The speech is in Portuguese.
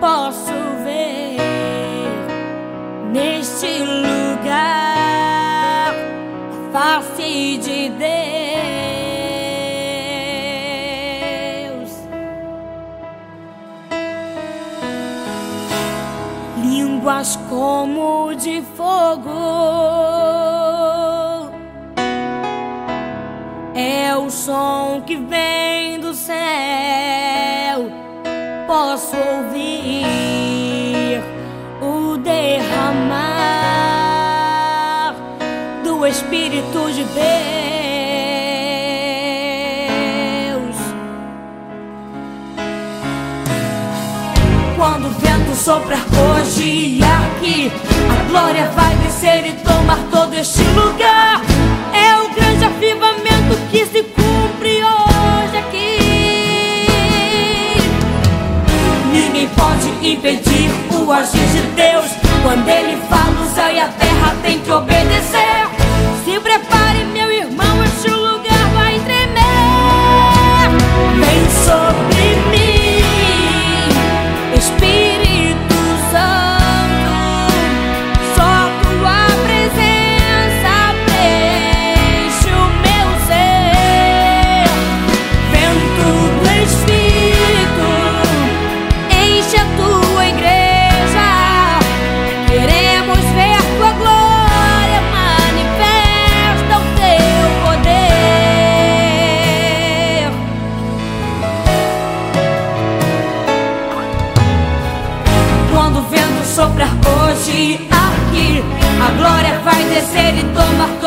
posso ver neste lugar a face de Deus. Línguas como de fogo é o som que vem do Posso ouvir o derramar do Espírito de Deus. Quando o vento soprar hoje aqui, a glória vai descer e tomar todo este lugar. O agir de Deus. Quando Ele fala, o céu e a terra tem que obedecer. Se prepare, hoje aqui, a glória vai descer e tomar